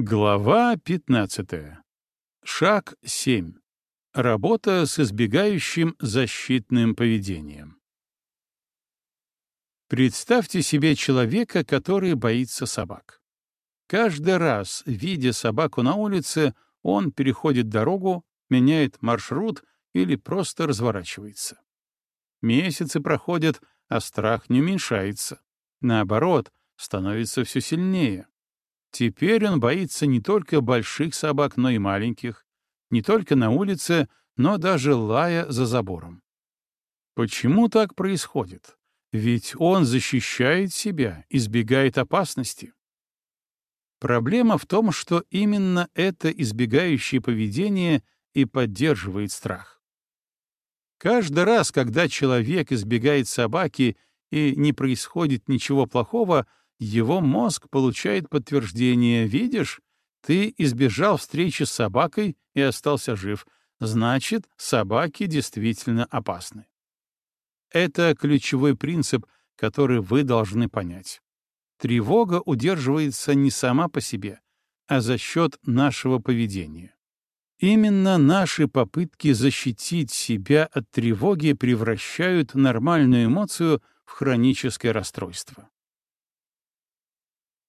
Глава 15. Шаг 7. Работа с избегающим защитным поведением. Представьте себе человека, который боится собак. Каждый раз, видя собаку на улице, он переходит дорогу, меняет маршрут или просто разворачивается. Месяцы проходят, а страх не уменьшается. Наоборот, становится все сильнее. Теперь он боится не только больших собак, но и маленьких, не только на улице, но даже лая за забором. Почему так происходит? Ведь он защищает себя, избегает опасности. Проблема в том, что именно это избегающее поведение и поддерживает страх. Каждый раз, когда человек избегает собаки и не происходит ничего плохого, его мозг получает подтверждение «Видишь, ты избежал встречи с собакой и остался жив, значит, собаки действительно опасны». Это ключевой принцип, который вы должны понять. Тревога удерживается не сама по себе, а за счет нашего поведения. Именно наши попытки защитить себя от тревоги превращают нормальную эмоцию в хроническое расстройство.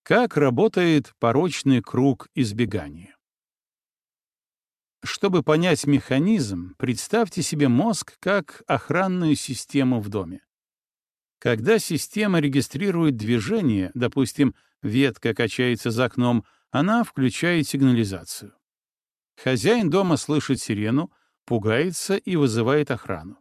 Как работает порочный круг избегания? Чтобы понять механизм, представьте себе мозг как охранную систему в доме. Когда система регистрирует движение, допустим, ветка качается за окном, она включает сигнализацию. Хозяин дома слышит сирену, пугается и вызывает охрану.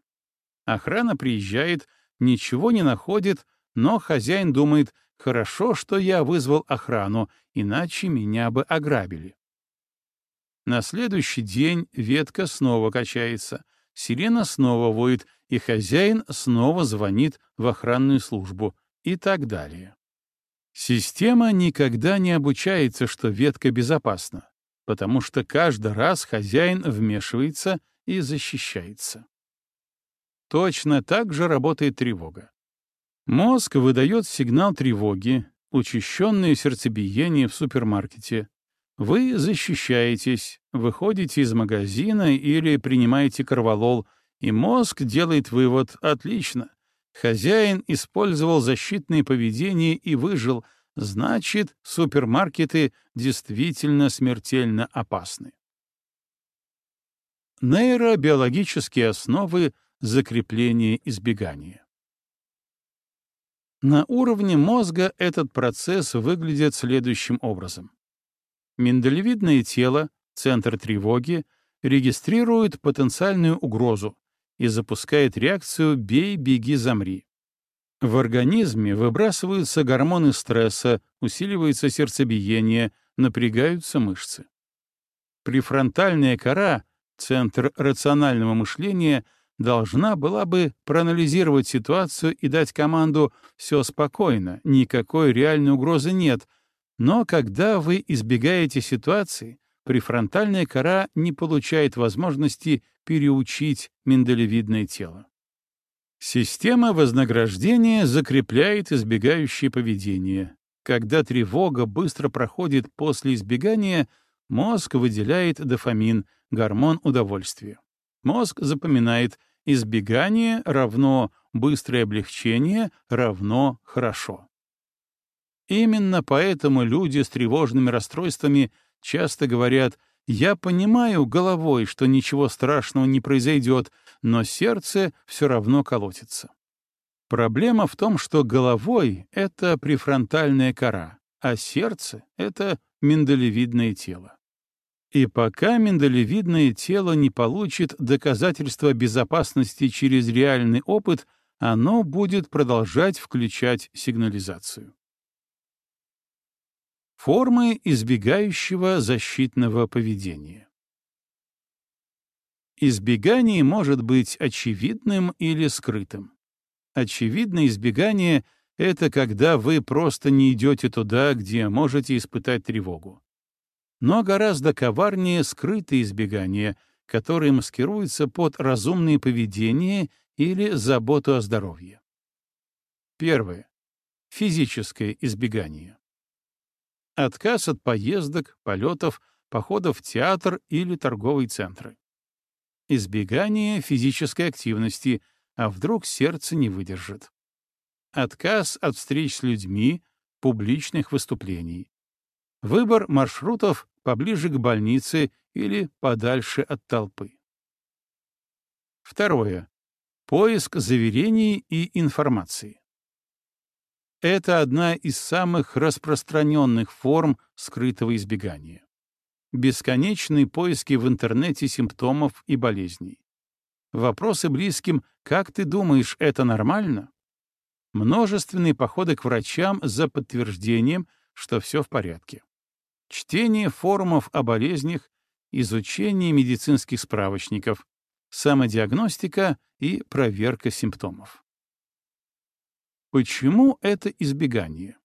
Охрана приезжает, ничего не находит, но хозяин думает, Хорошо, что я вызвал охрану, иначе меня бы ограбили. На следующий день ветка снова качается, сирена снова воет, и хозяин снова звонит в охранную службу и так далее. Система никогда не обучается, что ветка безопасна, потому что каждый раз хозяин вмешивается и защищается. Точно так же работает тревога. Мозг выдает сигнал тревоги, учащенное сердцебиение в супермаркете. Вы защищаетесь, выходите из магазина или принимаете корвалол, и мозг делает вывод «отлично». Хозяин использовал защитное поведение и выжил, значит, супермаркеты действительно смертельно опасны. Нейробиологические основы закрепления избегания. На уровне мозга этот процесс выглядит следующим образом. Миндалевидное тело, центр тревоги, регистрирует потенциальную угрозу и запускает реакцию «бей, беги, замри». В организме выбрасываются гормоны стресса, усиливается сердцебиение, напрягаются мышцы. Префронтальная кора, центр рационального мышления — должна была бы проанализировать ситуацию и дать команду «все спокойно, никакой реальной угрозы нет», но когда вы избегаете ситуации, префронтальная кора не получает возможности переучить миндалевидное тело. Система вознаграждения закрепляет избегающее поведение. Когда тревога быстро проходит после избегания, мозг выделяет дофамин, гормон удовольствия. Мозг запоминает, Избегание равно быстрое облегчение равно хорошо. Именно поэтому люди с тревожными расстройствами часто говорят «я понимаю головой, что ничего страшного не произойдет, но сердце все равно колотится». Проблема в том, что головой — это префронтальная кора, а сердце — это миндалевидное тело. И пока миндалевидное тело не получит доказательства безопасности через реальный опыт, оно будет продолжать включать сигнализацию. Формы избегающего защитного поведения. Избегание может быть очевидным или скрытым. Очевидное избегание — это когда вы просто не идете туда, где можете испытать тревогу но гораздо коварнее скрытое избегание, которое маскируется под разумное поведение или заботу о здоровье. Первое. Физическое избегание. Отказ от поездок, полетов, походов в театр или торговые центры. Избегание физической активности, а вдруг сердце не выдержит. Отказ от встреч с людьми, публичных выступлений. Выбор маршрутов поближе к больнице или подальше от толпы. Второе. Поиск заверений и информации. Это одна из самых распространенных форм скрытого избегания. Бесконечные поиски в интернете симптомов и болезней. Вопросы близким «Как ты думаешь, это нормально?» Множественные походы к врачам за подтверждением, что все в порядке. Чтение форумов о болезнях, изучение медицинских справочников, самодиагностика и проверка симптомов. Почему это избегание?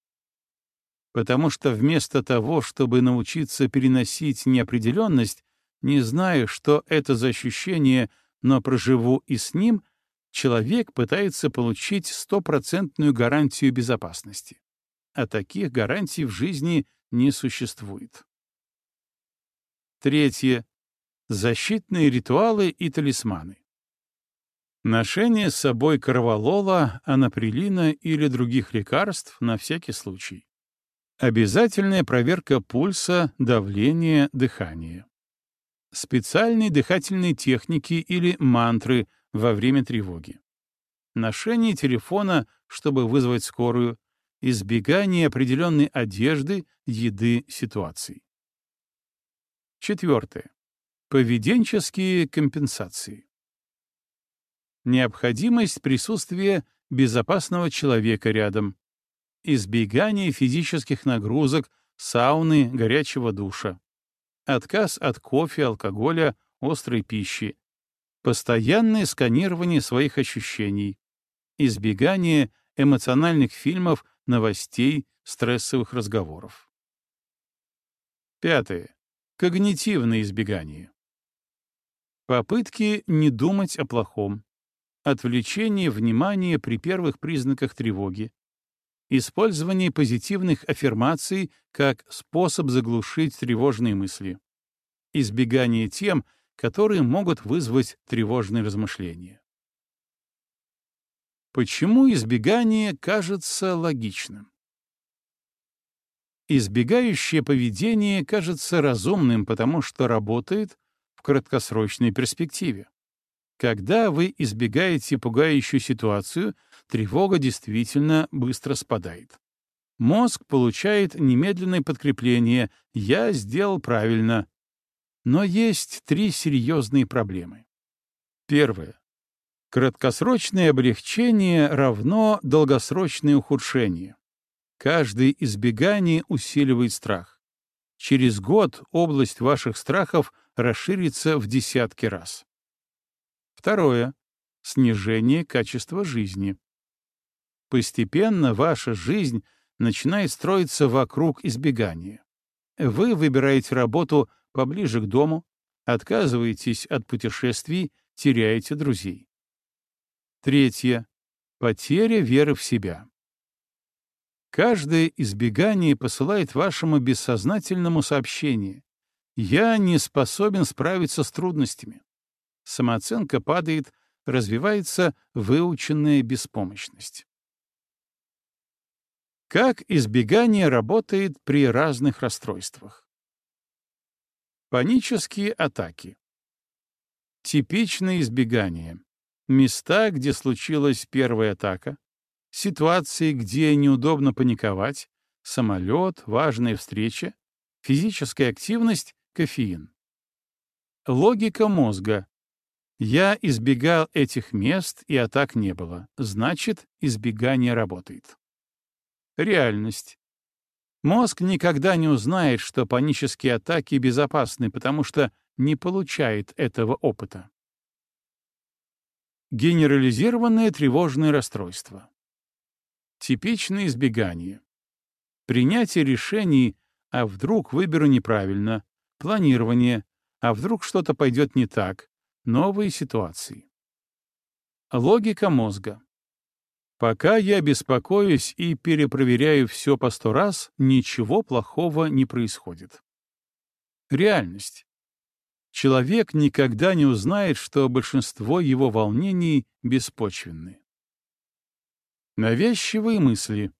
Потому что вместо того, чтобы научиться переносить неопределенность, не зная, что это за ощущение, но проживу и с ним, человек пытается получить стопроцентную гарантию безопасности. А таких гарантий в жизни не существует. Третье. Защитные ритуалы и талисманы. Ношение с собой корвалола, анаприлина или других лекарств на всякий случай. Обязательная проверка пульса, давления, дыхания. Специальные дыхательные техники или мантры во время тревоги. Ношение телефона, чтобы вызвать скорую, избегание определенной одежды, еды, ситуаций. Четвертое. Поведенческие компенсации. Необходимость присутствия безопасного человека рядом. Избегание физических нагрузок, сауны, горячего душа. Отказ от кофе, алкоголя, острой пищи. Постоянное сканирование своих ощущений. Избегание эмоциональных фильмов, новостей, стрессовых разговоров. Пятое. Когнитивное избегание. Попытки не думать о плохом отвлечение внимания при первых признаках тревоги, использование позитивных аффирмаций как способ заглушить тревожные мысли, избегание тем, которые могут вызвать тревожные размышления. Почему избегание кажется логичным? Избегающее поведение кажется разумным, потому что работает в краткосрочной перспективе. Когда вы избегаете пугающую ситуацию, тревога действительно быстро спадает. Мозг получает немедленное подкрепление «я сделал правильно». Но есть три серьезные проблемы. Первое. Краткосрочное облегчение равно долгосрочное ухудшение. Каждое избегание усиливает страх. Через год область ваших страхов расширится в десятки раз. Второе. Снижение качества жизни. Постепенно ваша жизнь начинает строиться вокруг избегания. Вы выбираете работу поближе к дому, отказываетесь от путешествий, теряете друзей. Третье. Потеря веры в себя. Каждое избегание посылает вашему бессознательному сообщение. Я не способен справиться с трудностями самооценка падает, развивается выученная беспомощность. Как избегание работает при разных расстройствах? Панические атаки. Типичное избегание. Места, где случилась первая атака. Ситуации, где неудобно паниковать. Самолет, важная встреча. Физическая активность, кофеин. Логика мозга. Я избегал этих мест, и атак не было. Значит, избегание работает. Реальность. Мозг никогда не узнает, что панические атаки безопасны, потому что не получает этого опыта. Генерализированное тревожное расстройство. Типичное избегание. Принятие решений, а вдруг выберу неправильно, планирование, а вдруг что-то пойдет не так, Новые ситуации. Логика мозга. Пока я беспокоюсь и перепроверяю все по сто раз, ничего плохого не происходит. Реальность. Человек никогда не узнает, что большинство его волнений беспочвенны. Навязчивые мысли.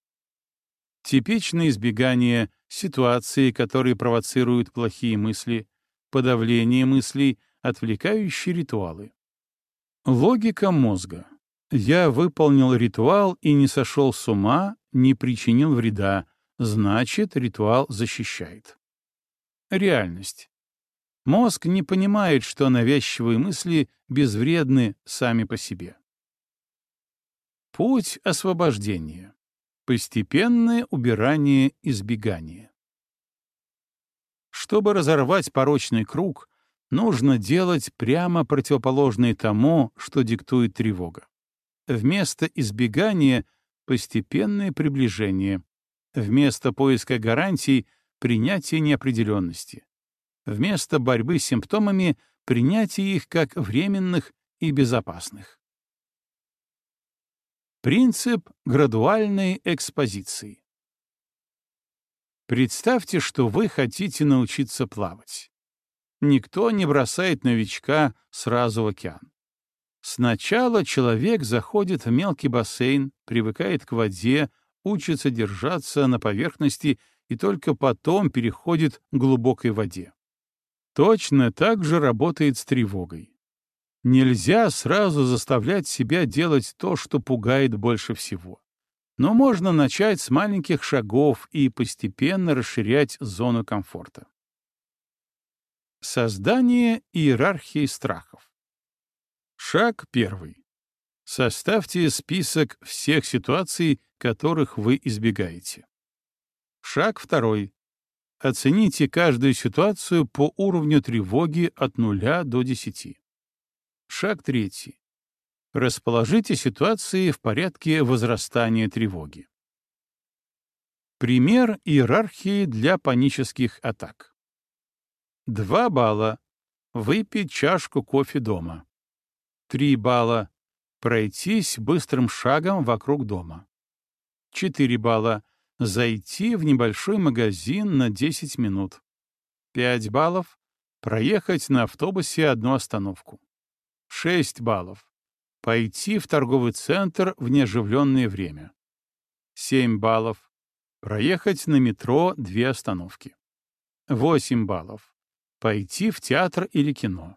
Типичное избегание ситуации, которые провоцируют плохие мысли, подавление мыслей, отвлекающие ритуалы. Логика мозга. Я выполнил ритуал и не сошел с ума, не причинил вреда, значит, ритуал защищает. Реальность. Мозг не понимает, что навязчивые мысли безвредны сами по себе. Путь освобождения. Постепенное убирание избегания. Чтобы разорвать порочный круг, нужно делать прямо противоположное тому, что диктует тревога. Вместо избегания — постепенное приближение. Вместо поиска гарантий — принятие неопределенности. Вместо борьбы с симптомами — принятие их как временных и безопасных. Принцип градуальной экспозиции. Представьте, что вы хотите научиться плавать. Никто не бросает новичка сразу в океан. Сначала человек заходит в мелкий бассейн, привыкает к воде, учится держаться на поверхности и только потом переходит к глубокой воде. Точно так же работает с тревогой. Нельзя сразу заставлять себя делать то, что пугает больше всего. Но можно начать с маленьких шагов и постепенно расширять зону комфорта. Создание иерархии страхов. Шаг первый. Составьте список всех ситуаций, которых вы избегаете. Шаг второй. Оцените каждую ситуацию по уровню тревоги от 0 до 10. Шаг третий. Расположите ситуации в порядке возрастания тревоги. Пример иерархии для панических атак. 2 балла. Выпить чашку кофе дома. 3 балла. Пройтись быстрым шагом вокруг дома. 4 балла. Зайти в небольшой магазин на 10 минут. 5 баллов. Проехать на автобусе одну остановку. 6 баллов. Пойти в торговый центр в неоживленное время. 7 баллов. Проехать на метро две остановки. 8 баллов. Пойти в театр или кино.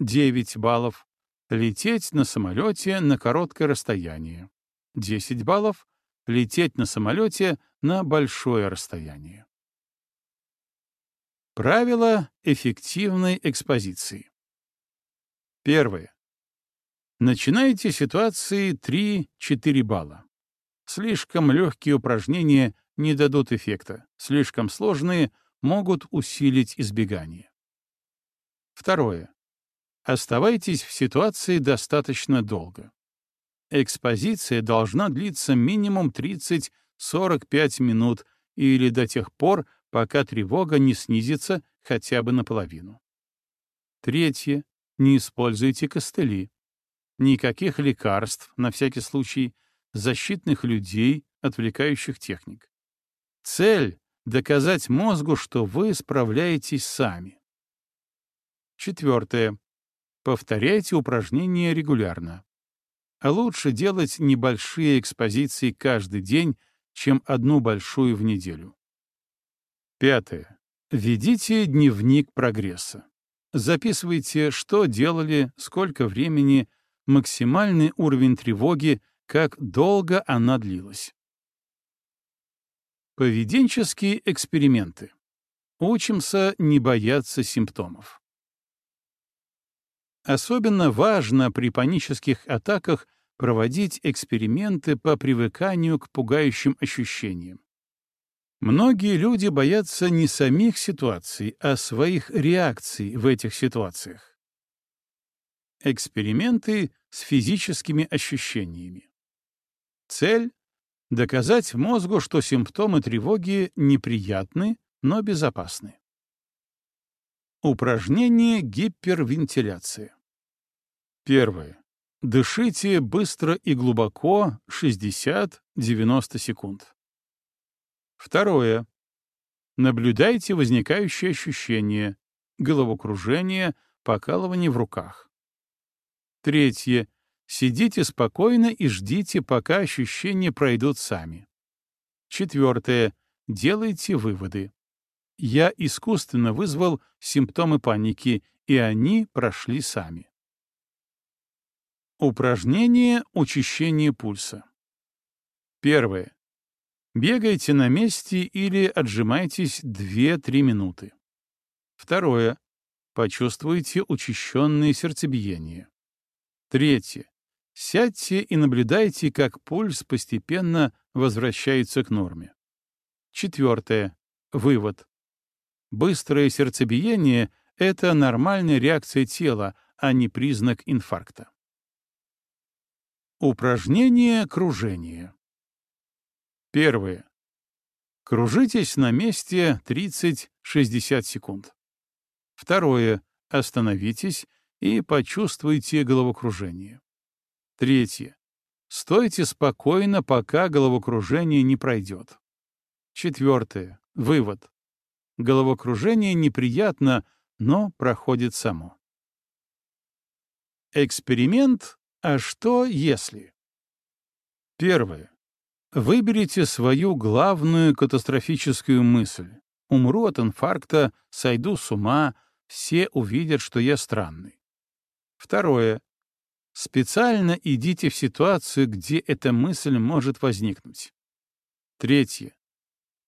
9 баллов. Лететь на самолете на короткое расстояние. 10 баллов. Лететь на самолете на большое расстояние. Правила эффективной экспозиции. Первое. Начинайте ситуации 3-4 балла. Слишком легкие упражнения не дадут эффекта, слишком сложные могут усилить избегание. Второе. Оставайтесь в ситуации достаточно долго. Экспозиция должна длиться минимум 30-45 минут или до тех пор, пока тревога не снизится хотя бы наполовину. Третье. Не используйте костыли. Никаких лекарств, на всякий случай, защитных людей, отвлекающих техник. Цель — доказать мозгу, что вы справляетесь сами. Четвертое. Повторяйте упражнения регулярно. А лучше делать небольшие экспозиции каждый день, чем одну большую в неделю. Пятое. Ведите дневник прогресса. Записывайте, что делали, сколько времени, максимальный уровень тревоги, как долго она длилась. Поведенческие эксперименты. Учимся не бояться симптомов. Особенно важно при панических атаках проводить эксперименты по привыканию к пугающим ощущениям. Многие люди боятся не самих ситуаций, а своих реакций в этих ситуациях. Эксперименты с физическими ощущениями. Цель — доказать мозгу, что симптомы тревоги неприятны, но безопасны. Упражнение гипервентиляции. Первое. Дышите быстро и глубоко 60-90 секунд. Второе. Наблюдайте возникающие ощущения, головокружение, покалывание в руках. Третье. Сидите спокойно и ждите, пока ощущения пройдут сами. Четвертое. Делайте выводы. Я искусственно вызвал симптомы паники, и они прошли сами. Упражнение учащения пульса. Первое. Бегайте на месте или отжимайтесь 2-3 минуты. Второе. Почувствуйте учащенное сердцебиение. Третье. Сядьте и наблюдайте, как пульс постепенно возвращается к норме. Четвертое. Вывод. Быстрое сердцебиение — это нормальная реакция тела, а не признак инфаркта. Упражнение кружения. Первое. Кружитесь на месте 30-60 секунд. Второе. Остановитесь и почувствуйте головокружение. Третье. Стойте спокойно, пока головокружение не пройдет. Четвертое. Вывод. Головокружение неприятно, но проходит само. Эксперимент «А что если?» Первое. Выберите свою главную катастрофическую мысль. Умру от инфаркта, сойду с ума, все увидят, что я странный. Второе. Специально идите в ситуацию, где эта мысль может возникнуть. Третье.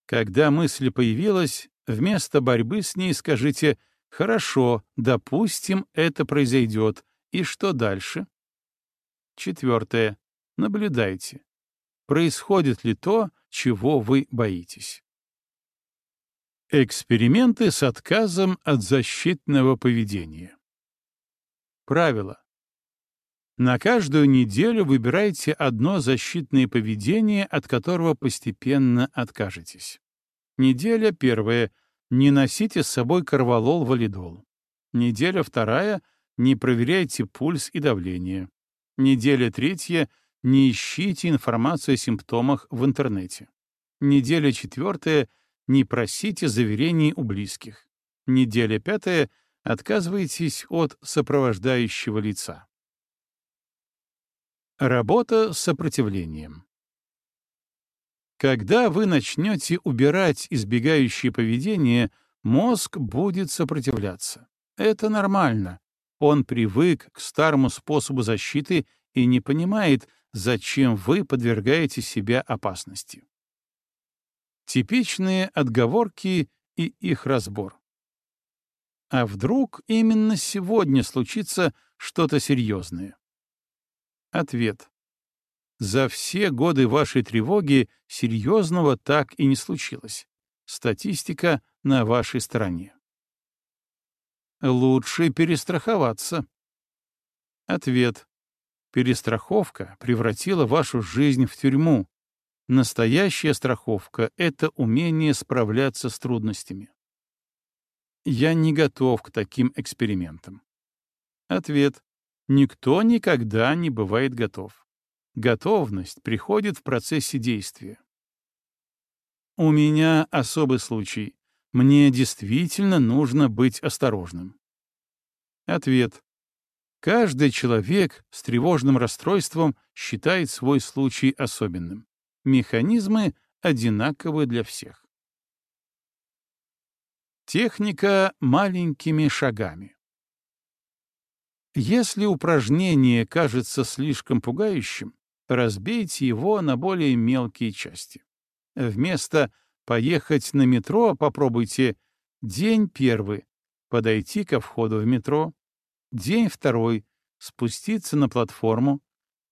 Когда мысль появилась, вместо борьбы с ней скажите «Хорошо, допустим, это произойдет. И что дальше?» Четвертое. Наблюдайте происходит ли то, чего вы боитесь. Эксперименты с отказом от защитного поведения. Правило. На каждую неделю выбирайте одно защитное поведение, от которого постепенно откажетесь. Неделя первая. Не носите с собой корвалол-валидол. Неделя вторая. Не проверяйте пульс и давление. Неделя третья — не ищите информацию о симптомах в интернете. Неделя четвертая — не просите заверений у близких. Неделя пятая — отказывайтесь от сопровождающего лица. Работа с сопротивлением. Когда вы начнете убирать избегающее поведение, мозг будет сопротивляться. Это нормально. Он привык к старому способу защиты и не понимает, зачем вы подвергаете себя опасности. Типичные отговорки и их разбор. А вдруг именно сегодня случится что-то серьезное? Ответ. За все годы вашей тревоги серьезного так и не случилось. Статистика на вашей стороне. Лучше перестраховаться. Ответ. Перестраховка превратила вашу жизнь в тюрьму. Настоящая страховка — это умение справляться с трудностями. Я не готов к таким экспериментам. Ответ. Никто никогда не бывает готов. Готовность приходит в процессе действия. У меня особый случай. Мне действительно нужно быть осторожным. Ответ. Каждый человек с тревожным расстройством считает свой случай особенным. Механизмы одинаковы для всех. Техника маленькими шагами. Если упражнение кажется слишком пугающим, разбейте его на более мелкие части. Вместо «поехать на метро» попробуйте «день первый» подойти ко входу в метро, День второй — спуститься на платформу.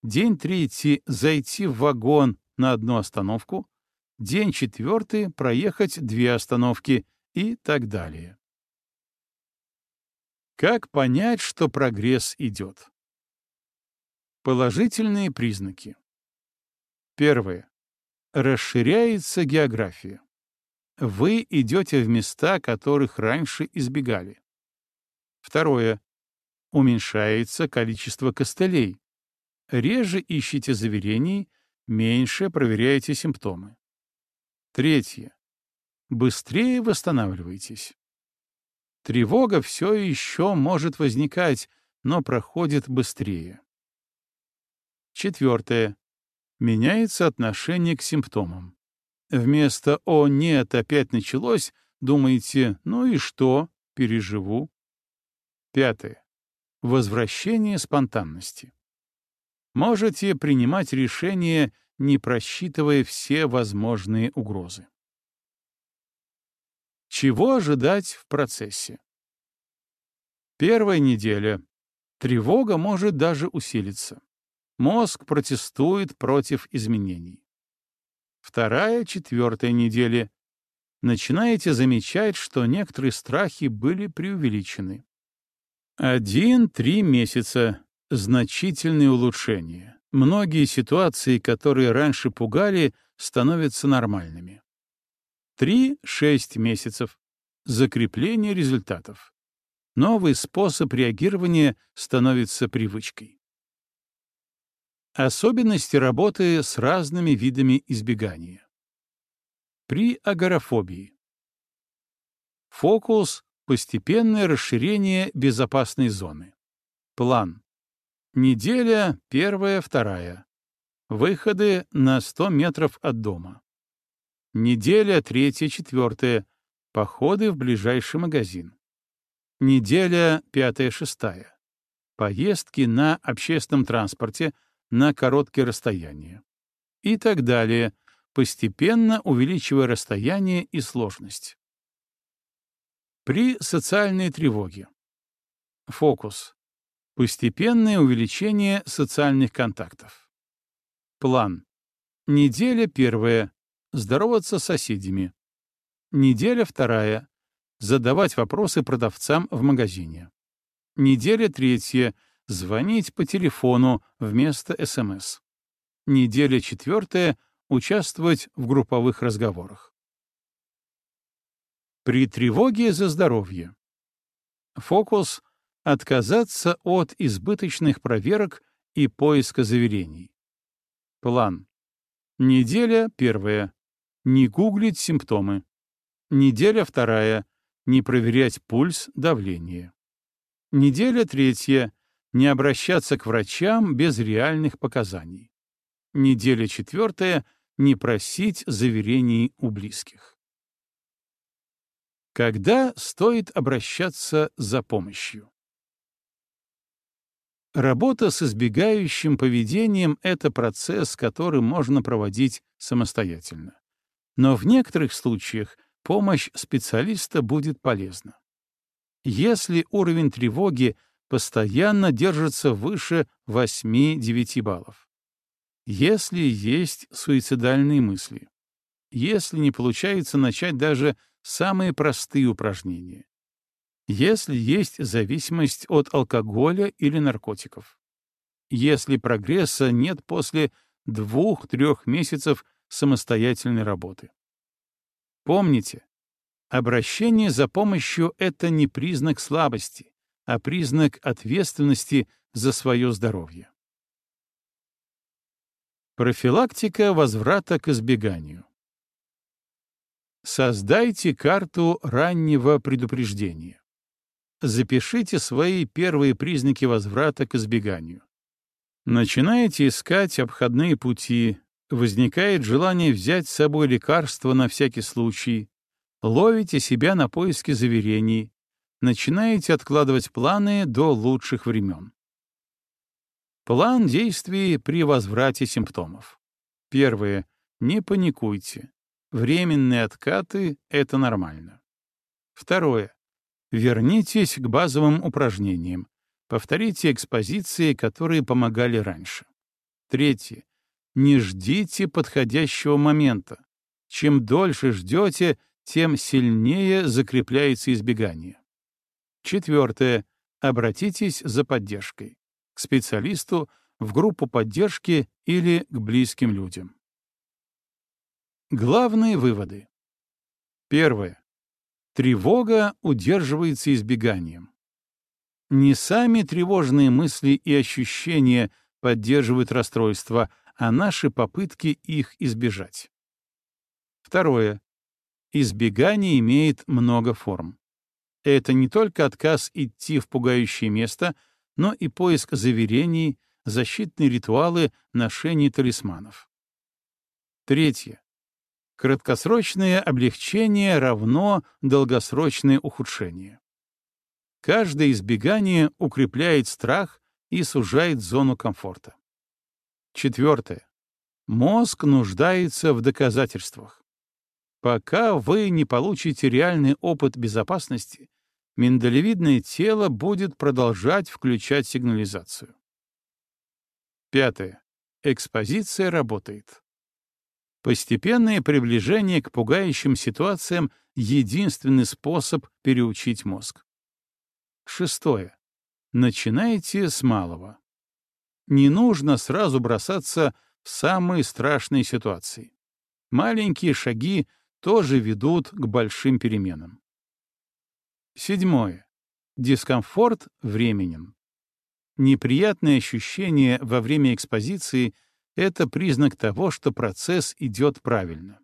День третий — зайти в вагон на одну остановку. День четвертый — проехать две остановки и так далее. Как понять, что прогресс идет? Положительные признаки. Первое. Расширяется география. Вы идете в места, которых раньше избегали. Второе уменьшается количество костылей. Реже ищите заверений, меньше проверяйте симптомы. Третье. Быстрее восстанавливайтесь. Тревога все еще может возникать, но проходит быстрее. Четвертое. Меняется отношение к симптомам. Вместо «О, нет, опять началось» думаете «Ну и что? Переживу». Пятое. Возвращение спонтанности. Можете принимать решения, не просчитывая все возможные угрозы. Чего ожидать в процессе? Первая неделя. Тревога может даже усилиться. Мозг протестует против изменений. Вторая, четвертая неделя. Начинаете замечать, что некоторые страхи были преувеличены. Один-три месяца. Значительные улучшения. Многие ситуации, которые раньше пугали, становятся нормальными. Три-шесть месяцев. Закрепление результатов. Новый способ реагирования становится привычкой. Особенности работы с разными видами избегания. При агорафобии. Фокус — постепенное расширение безопасной зоны. План. Неделя первая, вторая. Выходы на 100 метров от дома. Неделя третья, четвертая. Походы в ближайший магазин. Неделя пятая, шестая. Поездки на общественном транспорте на короткие расстояния. И так далее, постепенно увеличивая расстояние и сложность. При социальной тревоге. Фокус. Постепенное увеличение социальных контактов. План. Неделя первая здороваться с соседями. Неделя вторая — задавать вопросы продавцам в магазине. Неделя третья — звонить по телефону вместо СМС. Неделя четвертая — участвовать в групповых разговорах. При тревоге за здоровье. Фокус — отказаться от избыточных проверок и поиска заверений. План. Неделя первая не гуглить симптомы. Неделя вторая — не проверять пульс, давление. Неделя третья — не обращаться к врачам без реальных показаний. Неделя четвертая — не просить заверений у близких. Когда стоит обращаться за помощью? Работа с избегающим поведением — это процесс, который можно проводить самостоятельно но в некоторых случаях помощь специалиста будет полезна. Если уровень тревоги постоянно держится выше 8-9 баллов. Если есть суицидальные мысли. Если не получается начать даже самые простые упражнения. Если есть зависимость от алкоголя или наркотиков. Если прогресса нет после двух-трех месяцев самостоятельной работы. Помните, обращение за помощью — это не признак слабости, а признак ответственности за свое здоровье. Профилактика возврата к избеганию. Создайте карту раннего предупреждения. Запишите свои первые признаки возврата к избеганию. Начинаете искать обходные пути, возникает желание взять с собой лекарство на всякий случай, ловите себя на поиске заверений, начинаете откладывать планы до лучших времен. План действий при возврате симптомов. Первое. Не паникуйте. Временные откаты — это нормально. Второе. Вернитесь к базовым упражнениям. Повторите экспозиции, которые помогали раньше. Третье не ждите подходящего момента. Чем дольше ждете, тем сильнее закрепляется избегание. Четвертое. Обратитесь за поддержкой. К специалисту, в группу поддержки или к близким людям. Главные выводы. Первое. Тревога удерживается избеганием. Не сами тревожные мысли и ощущения поддерживают расстройства, а наши попытки их избежать. Второе. Избегание имеет много форм. Это не только отказ идти в пугающее место, но и поиск заверений, защитные ритуалы, ношение талисманов. Третье. Краткосрочное облегчение равно долгосрочное ухудшение. Каждое избегание укрепляет страх и сужает зону комфорта. Четвертое. Мозг нуждается в доказательствах. Пока вы не получите реальный опыт безопасности, миндалевидное тело будет продолжать включать сигнализацию. Пятое. Экспозиция работает. Постепенное приближение к пугающим ситуациям — единственный способ переучить мозг. Шестое. Начинайте с малого. Не нужно сразу бросаться в самые страшные ситуации. Маленькие шаги тоже ведут к большим переменам. Седьмое. Дискомфорт временен. Неприятные ощущения во время экспозиции — это признак того, что процесс идет правильно.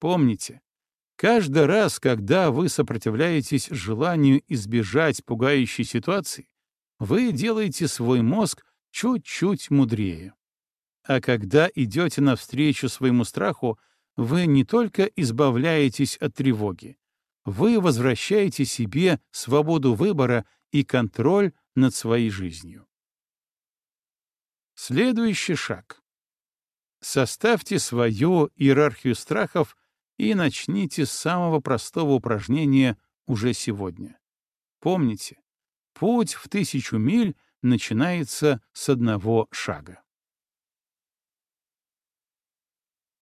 Помните, каждый раз, когда вы сопротивляетесь желанию избежать пугающей ситуации, вы делаете свой мозг чуть-чуть мудрее. А когда идете навстречу своему страху, вы не только избавляетесь от тревоги, вы возвращаете себе свободу выбора и контроль над своей жизнью. Следующий шаг. Составьте свою иерархию страхов и начните с самого простого упражнения уже сегодня. Помните, путь в тысячу миль начинается с одного шага.